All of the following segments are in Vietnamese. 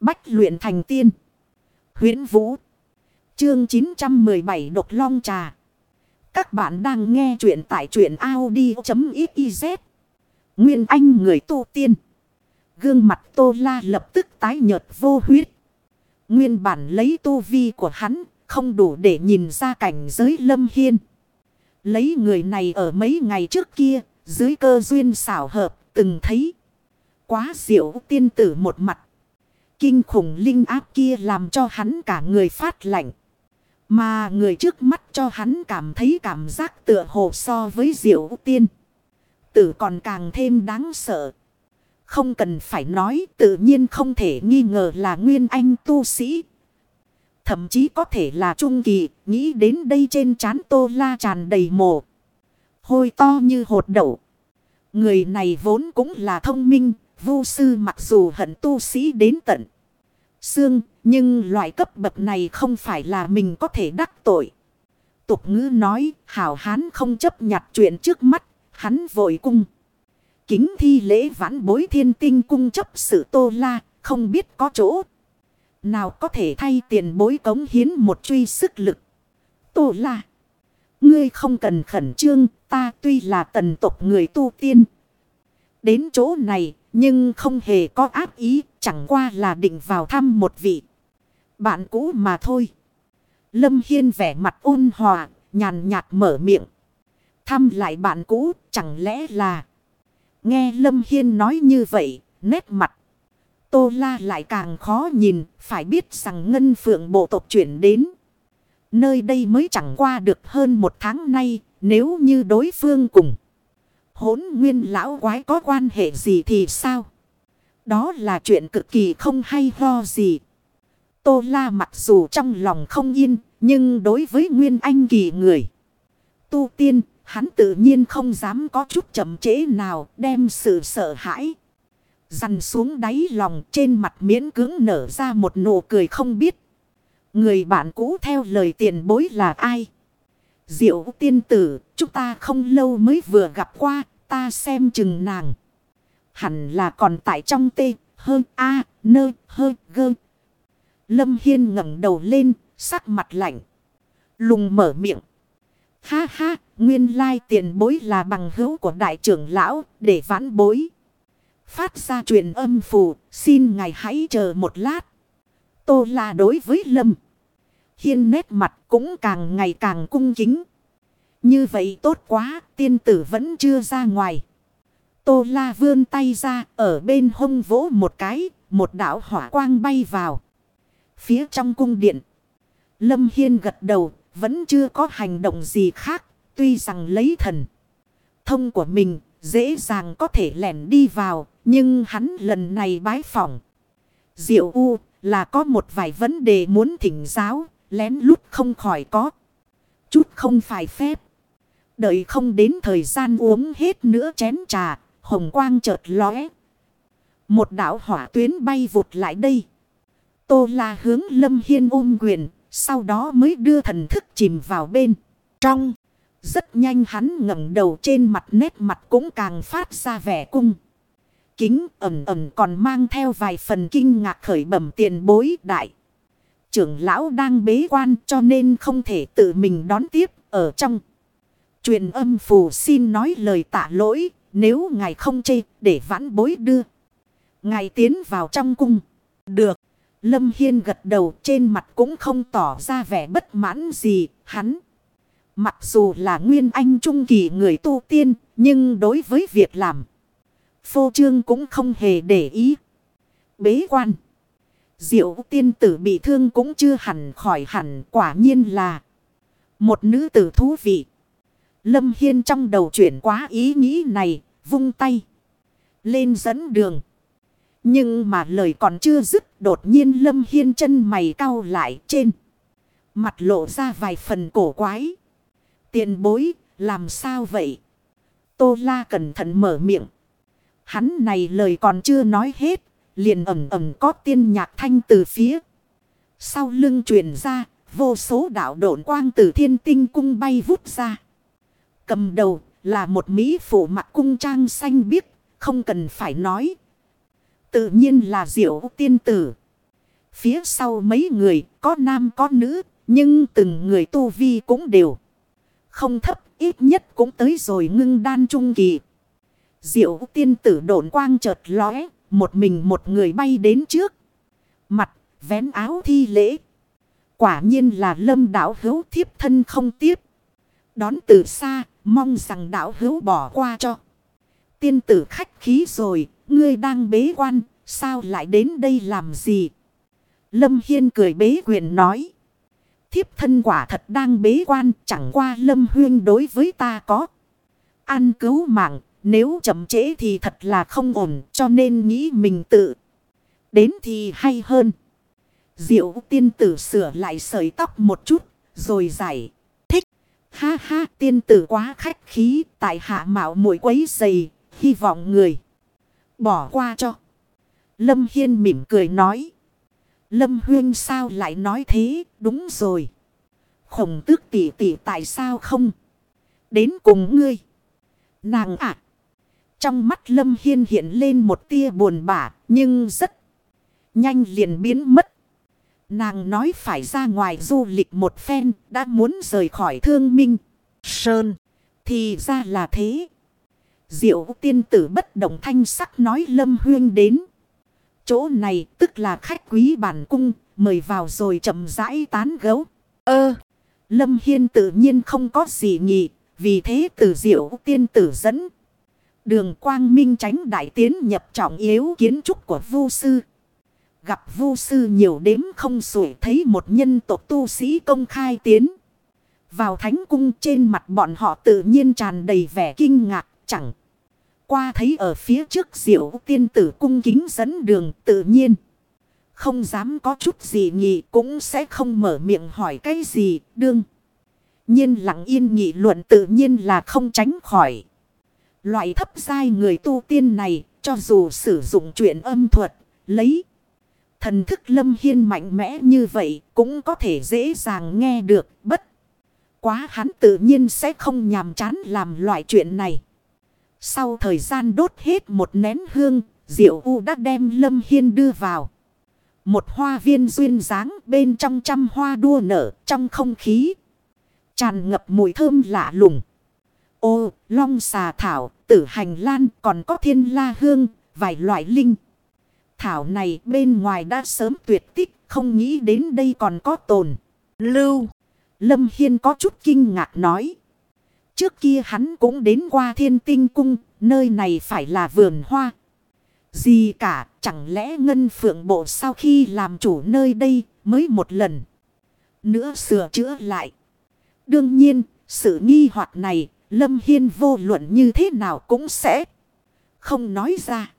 Bách luyện thành tiên. huyễn Vũ. Chương 917 Độc Long Trà. Các bạn đang nghe truyện tại truyện Audi.xyz. Nguyên Anh người tu tiên. Gương mặt Tô La lập tức tái nhợt vô huyết. Nguyên bản lấy tu vi của hắn, không đủ để nhìn ra cảnh giới lâm hiên. Lấy người này ở mấy ngày trước kia, dưới cơ duyên xảo hợp, từng thấy. Quá diệu tiên tử một mặt. Kinh khủng linh áp kia làm cho hắn cả người phát lạnh. Mà người trước mắt cho hắn cảm thấy cảm giác tựa hồ so với diệu tiên. Tử còn càng thêm đáng sợ. Không cần phải nói tự nhiên không thể nghi ngờ là nguyên anh tu sĩ. Thậm chí có thể là trung kỳ, nghĩ đến đây trên trán tô la tràn đầy mồ. Hôi to như hột đậu. Người này vốn cũng là thông minh, Vu sư mặc dù hận tu sĩ đến tận xương, nhưng loại cấp bậc này không phải là mình có thể đắc tội. Tục ngữ nói, hảo hán không chấp nhặt chuyện trước mắt, hắn vội cung. Kính thi lễ vãn bối thiên tinh cung chấp sự tô la, không biết có chỗ. Nào có thể thay tiền bối cống hiến một truy sức lực. Tô la. Ngươi không cần khẩn trương, ta tuy là tần tộc người tu tiên. Đến chỗ này, nhưng không hề có áp ý, chẳng qua là định vào thăm một vị. Bạn cũ mà thôi. Lâm Hiên vẻ mặt ôn hòa, nhàn nhạt mở miệng. Thăm lại bạn cũ, chẳng lẽ là... Nghe Lâm Hiên nói như vậy, nét mặt. Tô La lại càng khó nhìn, phải biết rằng Ngân Phượng bộ tộc chuyển đến. Nơi đây mới chẳng qua được hơn một tháng nay, nếu như đối phương cùng hỗn nguyên lão quái có quan hệ gì thì sao? Đó là chuyện cực kỳ không hay ho gì. Tô La mặc dù trong lòng không yên, nhưng đối với nguyên anh kỳ người. Tu tiên, hắn tự nhiên không dám có chút chậm chế nào đem sự sợ hãi. Dằn xuống đáy lòng trên mặt miễn cưỡng nở ra một nụ cười không biết. Người bạn cũ theo lời tiền bối là ai? Diệu tiên tử, chúng ta không lâu mới vừa gặp qua, ta xem chừng nàng. Hẳn là còn tại trong tê, hơ, a, nơ, hơi, gơ. Lâm Hiên ngẩng đầu lên, sắc mặt lạnh. Lùng mở miệng. Ha ha, nguyên lai tiền bối là bằng hữu của đại trưởng lão, để vãn bối. Phát ra truyền âm phù, xin ngài hãy chờ một lát. Tô là đối với Lâm. Hiên nét mặt cũng càng ngày càng cung kính. Như vậy tốt quá, tiên tử vẫn chưa ra ngoài. Tô la vươn tay ra, ở bên hông vỗ một cái, một đảo hỏa quang bay vào. Phía trong cung điện. Lâm Hiên gật đầu, vẫn chưa có hành động gì khác, tuy rằng lấy thần. Thông của mình, dễ dàng có thể lẻn đi vào, nhưng hắn lần này bái phỏng. Diệu U là có một vài vấn đề muốn thỉnh giáo, lén lút không khỏi có. Chút không phải phép. Đợi không đến thời gian uống hết nữa chén trà, hồng quang chợt lóe. Một đảo hỏa tuyến bay vụt lại đây. Tô la hướng lâm hiên ôm quyền, sau đó mới đưa thần thức chìm vào bên. Trong, rất nhanh hắn ngẩng đầu trên mặt nét mặt cũng càng phát ra vẻ cung. Kính ẩm ẩm còn mang theo vài phần kinh ngạc khởi bẩm tiền bối đại. Trưởng lão đang bế quan cho nên không thể tự mình đón tiếp ở trong. Truyền âm phù xin nói lời tạ lỗi, nếu ngài không chê, để vãn bối đưa. Ngài tiến vào trong cung. Được. Lâm Hiên gật đầu trên mặt cũng không tỏ ra vẻ bất mãn gì, hắn. Mặc dù là nguyên anh trung kỳ người tu tiên, nhưng đối với việc làm. Phô trương cũng không hề để ý. Bế quan. Diệu tiên tử bị thương cũng chưa hẳn khỏi hẳn quả nhiên là. Một nữ tử thú vị. Lâm Hiên trong đầu chuyển quá ý nghĩ này, vung tay. Lên dẫn đường. Nhưng mà lời còn chưa dứt, đột nhiên Lâm Hiên chân mày cau lại trên. Mặt lộ ra vài phần cổ quái. Tiền bối, làm sao vậy? Tô La cẩn thận mở miệng. Hắn này lời còn chưa nói hết, liền ẩm ẩm có tiên nhạc thanh từ phía. Sau lưng truyền ra, vô số đạo độn quang từ thiên tinh cung bay vút ra. Cầm đầu là một Mỹ phụ mặt cung trang xanh biếc, không cần phải nói. Tự nhiên là diệu tiên tử. Phía sau mấy người có nam có nữ. Nhưng từng người tu vi cũng đều. Không thấp ít nhất cũng tới rồi ngưng đan trung kỳ. Diệu tiên tử độn quang chợt lóe. Một mình một người bay đến trước. Mặt vén áo thi lễ. Quả nhiên là lâm đảo hữu thiếp thân không tiếp. Đón từ xa, mong rằng đảo hữu bỏ qua cho. Tiên tử khách khí rồi, ngươi đang bế quan, sao lại đến đây làm gì? Lâm Hiên cười bế quyền nói. Thiếp thân quả thật đang bế quan, chẳng qua Lâm Huyên đối với ta có. Ăn cứu mạng, nếu chậm trễ thì thật là không ổn, cho nên nghĩ mình tự. Đến thì hay hơn. Diệu tiên tử sửa lại sợi tóc một chút, rồi giải. Ha ha, tiên tử quá khách khí, tại hạ mạo muội quấy dày, hy vọng người. Bỏ qua cho. Lâm Hiên mỉm cười nói. Lâm Huyên sao lại nói thế, đúng rồi. Khổng tước tỷ tỷ tại sao không? Đến cùng ngươi. Nàng ạ. Trong mắt Lâm Hiên hiện lên một tia buồn bã, nhưng rất nhanh liền biến mất. Nàng nói phải ra ngoài du lịch một phen, đã muốn rời khỏi thương minh. Sơn, thì ra là thế. Diệu tiên tử bất động thanh sắc nói Lâm Huyên đến. Chỗ này tức là khách quý bản cung, mời vào rồi chậm rãi tán gấu. Ơ, Lâm Hiên tự nhiên không có gì nhị, vì thế tử diệu tiên tử dẫn. Đường quang minh tránh đại tiến nhập trọng yếu kiến trúc của vu sư. Gặp vu sư nhiều đếm không sủi thấy một nhân tộc tu sĩ công khai tiến. Vào thánh cung trên mặt bọn họ tự nhiên tràn đầy vẻ kinh ngạc, chẳng. Qua thấy ở phía trước diệu tiên tử cung kính dẫn đường tự nhiên. Không dám có chút gì nhị cũng sẽ không mở miệng hỏi cái gì, đương. nhiên lặng yên nghị luận tự nhiên là không tránh khỏi. Loại thấp dai người tu tiên này, cho dù sử dụng chuyện âm thuật, lấy. Thần thức lâm hiên mạnh mẽ như vậy cũng có thể dễ dàng nghe được bất. Quá hắn tự nhiên sẽ không nhàm chán làm loại chuyện này. Sau thời gian đốt hết một nén hương, Diệu U đã đem Lâm Hiên đưa vào. Một hoa viên duyên dáng bên trong trăm hoa đua nở trong không khí. Tràn ngập mùi thơm lạ lùng. Ô, long xà thảo, tử hành lan còn có thiên la hương, vài loại linh. Thảo này bên ngoài đã sớm tuyệt tích, không nghĩ đến đây còn có tồn. Lưu, Lâm Hiên có chút kinh ngạc nói. Trước kia hắn cũng đến qua thiên tinh cung, nơi này phải là vườn hoa. Gì cả, chẳng lẽ Ngân Phượng Bộ sau khi làm chủ nơi đây mới một lần nữa sửa chữa lại. Đương nhiên, sự nghi hoặc này, Lâm Hiên vô luận như thế nào cũng sẽ không nói ra.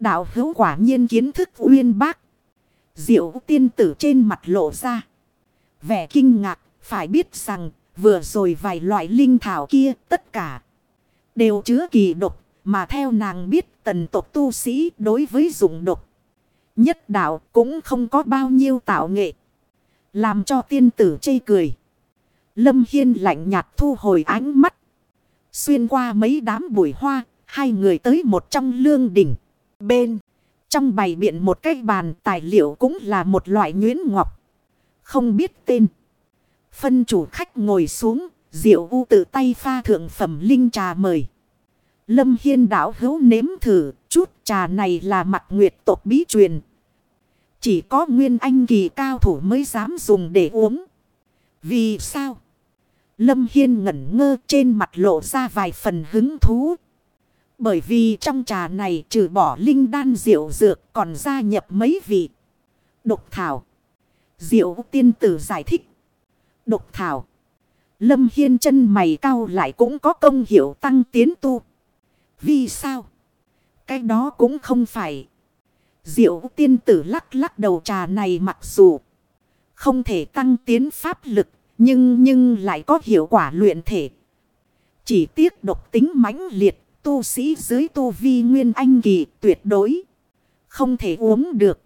Đạo hữu quả nhiên kiến thức uyên bác. Diệu tiên tử trên mặt lộ ra. Vẻ kinh ngạc, phải biết rằng vừa rồi vài loại linh thảo kia tất cả đều chứa kỳ độc. Mà theo nàng biết tần tộc tu sĩ đối với dụng độc. Nhất đạo cũng không có bao nhiêu tạo nghệ. Làm cho tiên tử chê cười. Lâm Hiên lạnh nhạt thu hồi ánh mắt. Xuyên qua mấy đám bụi hoa, hai người tới một trong lương đỉnh. Bên, trong bày biện một cái bàn tài liệu cũng là một loại nhuyễn ngọc. Không biết tên. Phân chủ khách ngồi xuống, diệu u tự tay pha thượng phẩm linh trà mời. Lâm Hiên đảo hữu nếm thử, chút trà này là mặt nguyệt tộc bí truyền. Chỉ có nguyên anh kỳ cao thủ mới dám dùng để uống. Vì sao? Lâm Hiên ngẩn ngơ trên mặt lộ ra vài phần hứng thú. Bởi vì trong trà này trừ bỏ linh đan diệu dược còn gia nhập mấy vị. Độc thảo. Diệu tiên tử giải thích. Độc thảo. Lâm Hiên chân mày cao lại cũng có công hiệu tăng tiến tu. Vì sao? Cái đó cũng không phải. Diệu tiên tử lắc lắc đầu trà này mặc dù không thể tăng tiến pháp lực nhưng nhưng lại có hiệu quả luyện thể. Chỉ tiếc độc tính mãnh liệt, tu sĩ dưới tu vi nguyên anh kỳ tuyệt đối. Không thể uống được.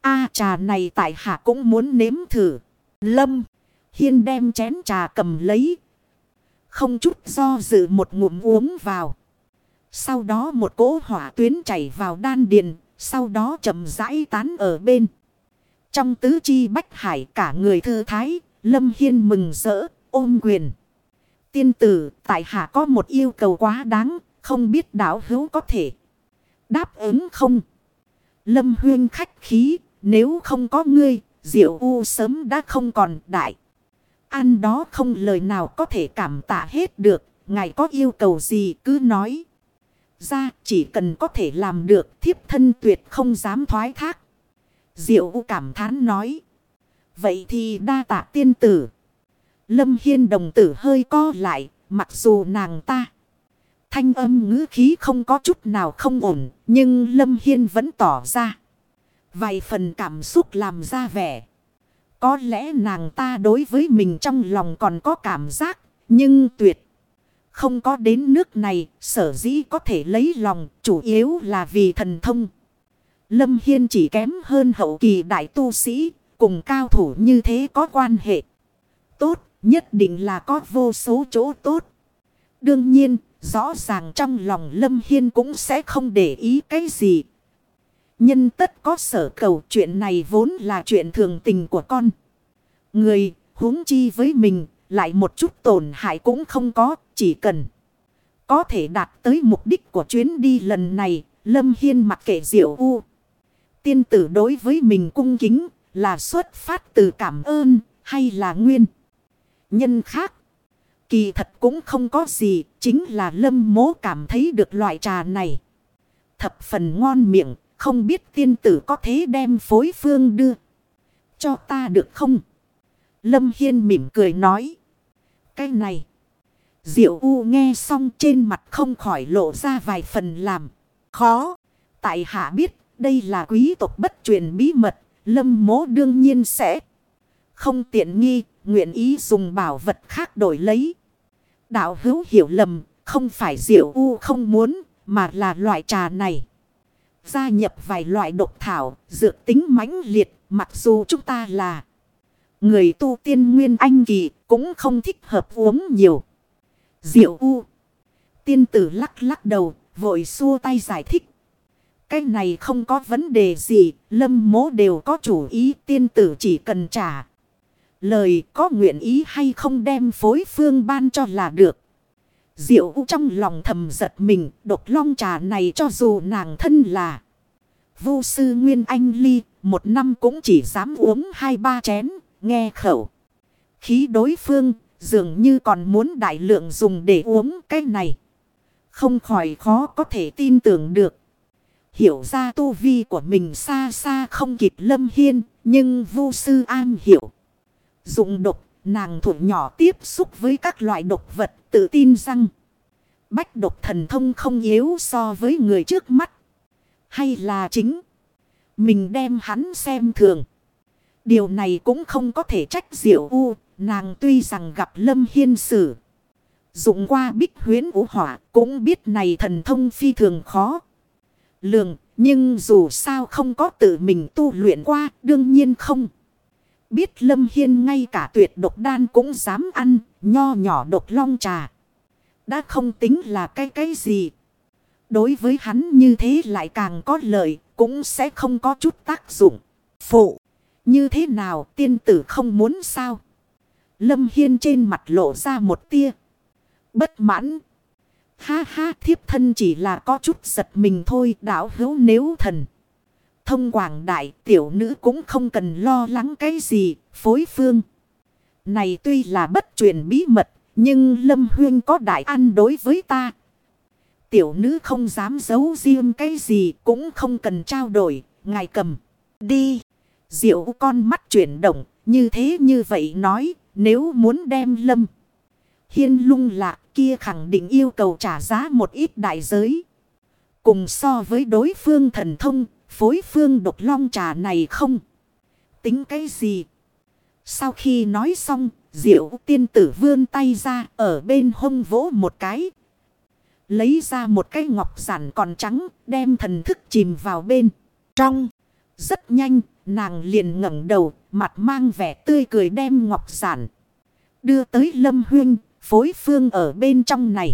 A trà này tại hạ cũng muốn nếm thử. Lâm, hiên đem chén trà cầm lấy. Không chút do dự một ngụm uống vào. Sau đó một cỗ hỏa tuyến chảy vào đan điền, sau đó chậm rãi tán ở bên. Trong tứ chi bách hải cả người thư thái, Lâm Hiên mừng rỡ, ôm quyền. Tiên tử, tại hạ có một yêu cầu quá đáng, không biết đảo hữu có thể đáp ứng không? Lâm Huyên khách khí, nếu không có ngươi, diệu u sớm đã không còn đại. Ăn đó không lời nào có thể cảm tạ hết được, ngài có yêu cầu gì cứ nói. Ra chỉ cần có thể làm được thiếp thân tuyệt không dám thoái thác. Diệu u cảm thán nói. Vậy thì đa tạ tiên tử. Lâm Hiên đồng tử hơi co lại, mặc dù nàng ta. Thanh âm ngữ khí không có chút nào không ổn, nhưng Lâm Hiên vẫn tỏ ra. Vài phần cảm xúc làm ra vẻ. Có lẽ nàng ta đối với mình trong lòng còn có cảm giác, nhưng tuyệt. Không có đến nước này, sở dĩ có thể lấy lòng, chủ yếu là vì thần thông. Lâm Hiên chỉ kém hơn hậu kỳ đại tu sĩ, cùng cao thủ như thế có quan hệ. Tốt, nhất định là có vô số chỗ tốt. Đương nhiên, rõ ràng trong lòng Lâm Hiên cũng sẽ không để ý cái gì. Nhân tất có sở cầu chuyện này vốn là chuyện thường tình của con. Người, huống chi với mình, lại một chút tổn hại cũng không có, chỉ cần có thể đạt tới mục đích của chuyến đi lần này, Lâm Hiên mặc kệ diệu u. Tiên tử đối với mình cung kính là xuất phát từ cảm ơn hay là nguyên nhân khác. Kỳ thật cũng không có gì, chính là lâm mố cảm thấy được loại trà này. Thập phần ngon miệng, không biết tiên tử có thế đem phối phương đưa. Cho ta được không? Lâm Hiên mỉm cười nói. Cái này. Diệu U nghe xong trên mặt không khỏi lộ ra vài phần làm. Khó. Tại hạ biết đây là quý tộc bất truyền bí mật. Lâm mố đương nhiên sẽ không tiện nghi. Nguyện ý dùng bảo vật khác đổi lấy. Đạo hữu hiểu lầm. Không phải Diệu U không muốn. Mà là loại trà này. Gia nhập vài loại độc thảo. Dược tính mãnh liệt. Mặc dù chúng ta là. Người tu tiên nguyên anh kỳ. Cũng không thích hợp uống nhiều. Diệu U. Tiên tử lắc lắc đầu, vội xua tay giải thích. Cái này không có vấn đề gì, lâm mố đều có chủ ý tiên tử chỉ cần trả. Lời có nguyện ý hay không đem phối phương ban cho là được. Diệu U trong lòng thầm giật mình, độc long trà này cho dù nàng thân là. Vô sư Nguyên Anh Ly, một năm cũng chỉ dám uống hai ba chén, nghe khẩu. Khí đối phương Dường như còn muốn đại lượng dùng để uống cái này. Không khỏi khó có thể tin tưởng được. Hiểu ra tu vi của mình xa xa không kịp lâm hiên. Nhưng vô sư an hiểu. Dụng độc, nàng thủ nhỏ tiếp xúc với các loại độc vật tự tin rằng. Bách độc thần thông không yếu so với người trước mắt. Hay là chính. Mình đem hắn xem thường. Điều này cũng không có thể trách diệu u. Nàng tuy rằng gặp Lâm Hiên sử. Dụng qua bích huyến vũ hỏa cũng biết này thần thông phi thường khó. Lường nhưng dù sao không có tự mình tu luyện qua đương nhiên không. Biết Lâm Hiên ngay cả tuyệt độc đan cũng dám ăn, nho nhỏ độc long trà. Đã không tính là cái cái gì. Đối với hắn như thế lại càng có lợi, cũng sẽ không có chút tác dụng. Phụ. Như thế nào tiên tử không muốn sao? Lâm Hiên trên mặt lộ ra một tia. Bất mãn. Ha ha, thiếp thân chỉ là có chút giật mình thôi đảo hữu nếu thần. Thông quảng đại tiểu nữ cũng không cần lo lắng cái gì phối phương. Này tuy là bất truyền bí mật nhưng Lâm Huyên có đại ăn đối với ta. Tiểu nữ không dám giấu riêng cái gì cũng không cần trao đổi. Ngài cầm. Đi. Diệu con mắt chuyển động. Như thế như vậy nói nếu muốn đem lâm. Hiên lung lạc kia khẳng định yêu cầu trả giá một ít đại giới. Cùng so với đối phương thần thông, phối phương độc long trà này không. Tính cái gì? Sau khi nói xong, diệu tiên tử vươn tay ra ở bên hông vỗ một cái. Lấy ra một cái ngọc giản còn trắng, đem thần thức chìm vào bên. Trong, rất nhanh, nàng liền ngẩng đầu, mặt mang vẻ tươi cười đem ngọc giản. Đưa tới Lâm Huyên, phối phương ở bên trong này.